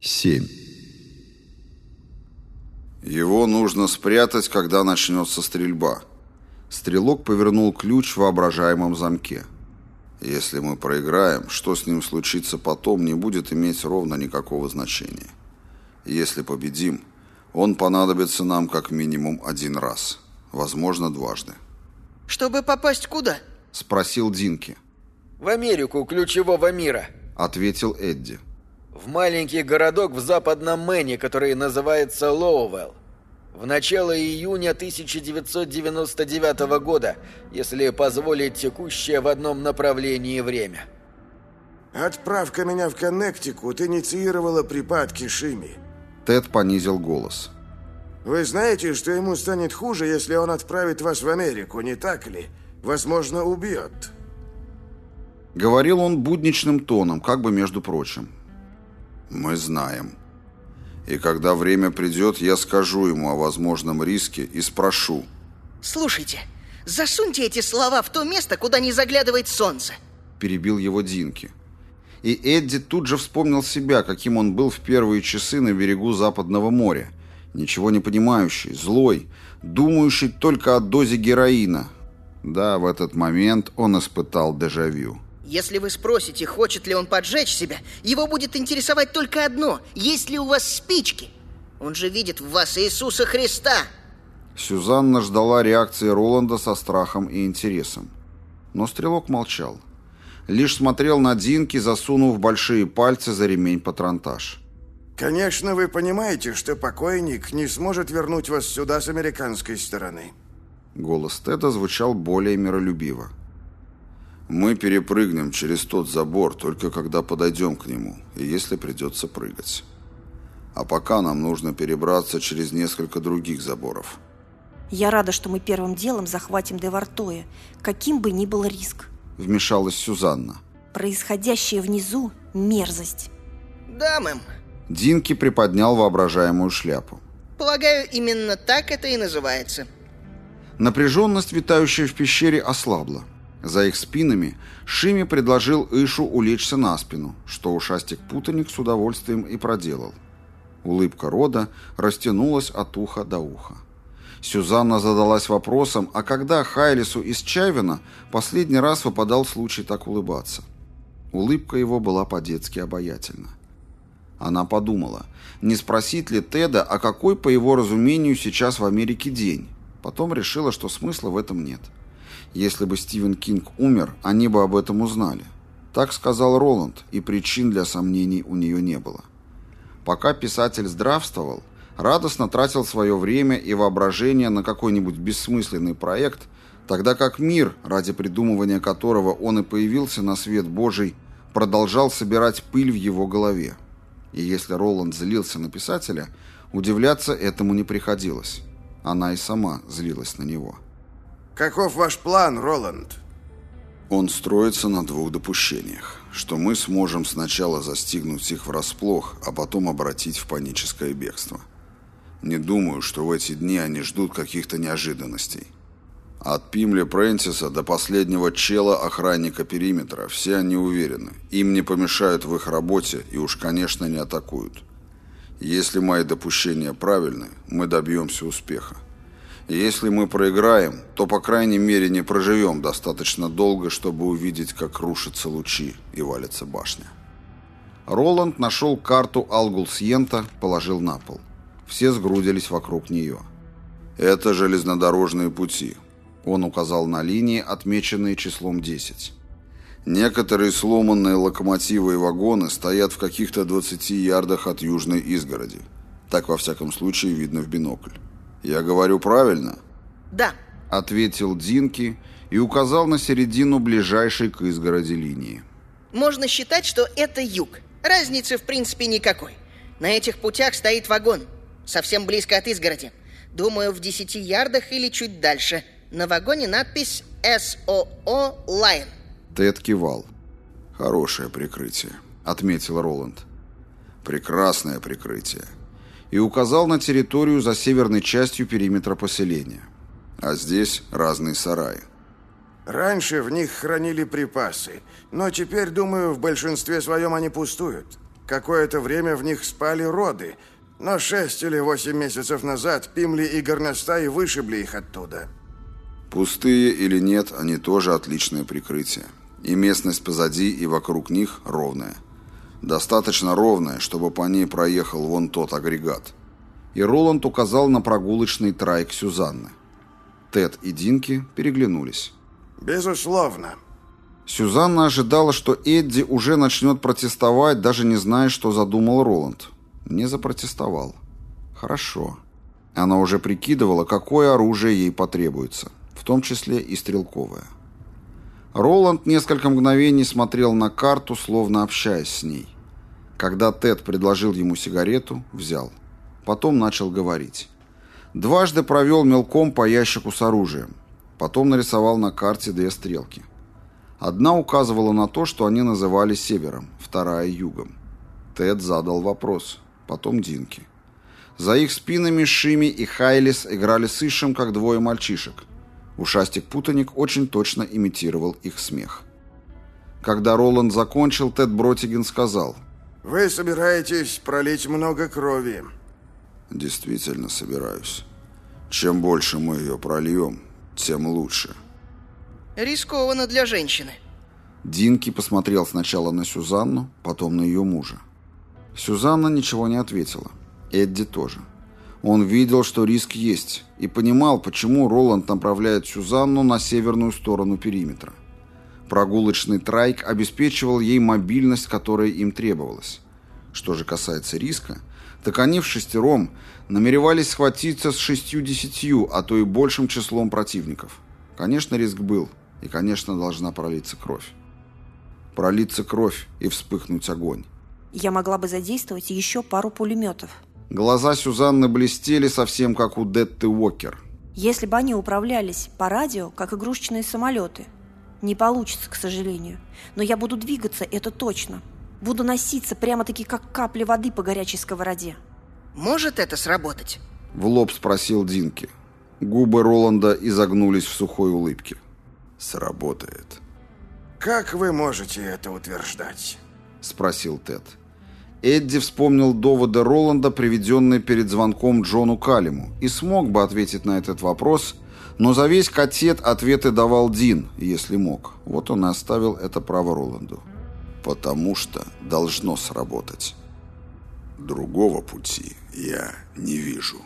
7. Его нужно спрятать, когда начнется стрельба. Стрелок повернул ключ в воображаемом замке. Если мы проиграем, что с ним случится потом, не будет иметь ровно никакого значения. Если победим, он понадобится нам как минимум один раз, возможно, дважды. Чтобы попасть куда? Спросил Динки. В Америку ключевого мира. Ответил Эдди. В маленький городок в западном Мэне, который называется Лоуэлл. В начало июня 1999 года, если позволить текущее в одном направлении время. Отправка меня в Коннектикут инициировала припадки Шими. Тед понизил голос. Вы знаете, что ему станет хуже, если он отправит вас в Америку, не так ли? Возможно, убьет. Говорил он будничным тоном, как бы между прочим. Мы знаем. И когда время придет, я скажу ему о возможном риске и спрошу. Слушайте, засуньте эти слова в то место, куда не заглядывает солнце. Перебил его Динки. И Эдди тут же вспомнил себя, каким он был в первые часы на берегу Западного моря. Ничего не понимающий, злой, думающий только о дозе героина. Да, в этот момент он испытал дежавю. Если вы спросите, хочет ли он поджечь себя, его будет интересовать только одно – есть ли у вас спички? Он же видит в вас Иисуса Христа. Сюзанна ждала реакции Роланда со страхом и интересом. Но стрелок молчал. Лишь смотрел на Динки, засунув большие пальцы за ремень патронтаж. Конечно, вы понимаете, что покойник не сможет вернуть вас сюда с американской стороны. Голос Теда звучал более миролюбиво. Мы перепрыгнем через тот забор, только когда подойдем к нему, и если придется прыгать. А пока нам нужно перебраться через несколько других заборов. Я рада, что мы первым делом захватим Девартоя, каким бы ни был риск. Вмешалась Сюзанна. Происходящее внизу – мерзость. Да, мэм. Динки приподнял воображаемую шляпу. Полагаю, именно так это и называется. Напряженность, витающая в пещере, ослабла. За их спинами Шими предложил Ишу улечься на спину, что ушастик-путаник с удовольствием и проделал. Улыбка рода растянулась от уха до уха. Сюзанна задалась вопросом, а когда Хайлису из Чавина последний раз выпадал случай так улыбаться? Улыбка его была по-детски обаятельна. Она подумала, не спросить ли Теда, а какой, по его разумению, сейчас в Америке день. Потом решила, что смысла в этом нет. — если бы Стивен Кинг умер, они бы об этом узнали. Так сказал Роланд, и причин для сомнений у нее не было. Пока писатель здравствовал, радостно тратил свое время и воображение на какой-нибудь бессмысленный проект, тогда как мир, ради придумывания которого он и появился на свет Божий, продолжал собирать пыль в его голове. И если Роланд злился на писателя, удивляться этому не приходилось. Она и сама злилась на него. Каков ваш план, Роланд? Он строится на двух допущениях. Что мы сможем сначала застигнуть их врасплох, а потом обратить в паническое бегство. Не думаю, что в эти дни они ждут каких-то неожиданностей. От Пимля Прентиса до последнего чела охранника периметра все они уверены. Им не помешают в их работе и уж, конечно, не атакуют. Если мои допущения правильны, мы добьемся успеха. Если мы проиграем, то, по крайней мере, не проживем достаточно долго, чтобы увидеть, как рушатся лучи и валится башня. Роланд нашел карту Алгулсьента, положил на пол. Все сгрудились вокруг нее. «Это железнодорожные пути», — он указал на линии, отмеченные числом 10. Некоторые сломанные локомотивы и вагоны стоят в каких-то 20 ярдах от южной изгороди. Так, во всяком случае, видно в бинокль. «Я говорю правильно?» «Да», — ответил Динки и указал на середину ближайшей к изгороди линии. «Можно считать, что это юг. Разницы, в принципе, никакой. На этих путях стоит вагон, совсем близко от изгороди. Думаю, в десяти ярдах или чуть дальше. На вагоне надпись «СОО Лайн». Тед кивал. «Хорошее прикрытие», — отметил Роланд. «Прекрасное прикрытие и указал на территорию за северной частью периметра поселения. А здесь разные сараи. Раньше в них хранили припасы, но теперь, думаю, в большинстве своем они пустуют. Какое-то время в них спали роды, но шесть или восемь месяцев назад Пимли и Горностай вышибли их оттуда. Пустые или нет, они тоже отличное прикрытие. И местность позади и вокруг них ровная. Достаточно ровная, чтобы по ней проехал вон тот агрегат. И Роланд указал на прогулочный трайк Сюзанны. Тед и Динки переглянулись. «Безусловно». Сюзанна ожидала, что Эдди уже начнет протестовать, даже не зная, что задумал Роланд. Не запротестовал. Хорошо. Она уже прикидывала, какое оружие ей потребуется, в том числе и стрелковое. Роланд несколько мгновений смотрел на карту, словно общаясь с ней. Когда Тед предложил ему сигарету, взял. Потом начал говорить. Дважды провел мелком по ящику с оружием. Потом нарисовал на карте две стрелки. Одна указывала на то, что они называли севером, вторая – югом. Тед задал вопрос. Потом Динки. За их спинами Шими и Хайлис играли с Ишем, как двое мальчишек. Ушастик-путаник очень точно имитировал их смех. Когда Роланд закончил, Тед Бротигин сказал. «Вы собираетесь пролить много крови». «Действительно собираюсь. Чем больше мы ее прольем, тем лучше». Рискованно для женщины. Динки посмотрел сначала на Сюзанну, потом на ее мужа. Сюзанна ничего не ответила. Эдди тоже. Он видел, что риск есть, и понимал, почему Роланд направляет Сюзанну на северную сторону периметра. Прогулочный трайк обеспечивал ей мобильность, которая им требовалась. Что же касается риска, так они в шестером намеревались схватиться с шестью-десятью, а то и большим числом противников. Конечно, риск был, и, конечно, должна пролиться кровь. Пролиться кровь и вспыхнуть огонь. Я могла бы задействовать еще пару пулеметов. Глаза Сюзанны блестели совсем как у Детты Уокер. Если бы они управлялись по радио, как игрушечные самолеты. Не получится, к сожалению. Но я буду двигаться, это точно. Буду носиться прямо-таки как капли воды по горячей сковороде. Может это сработать? В лоб спросил Динки. Губы Роланда изогнулись в сухой улыбке. Сработает. «Как вы можете это утверждать?» Спросил Тед. Эдди вспомнил доводы Роланда, приведенные перед звонком Джону Калиму, и смог бы ответить на этот вопрос, но за весь катет ответы давал Дин, если мог. Вот он и оставил это право Роланду. «Потому что должно сработать. Другого пути я не вижу».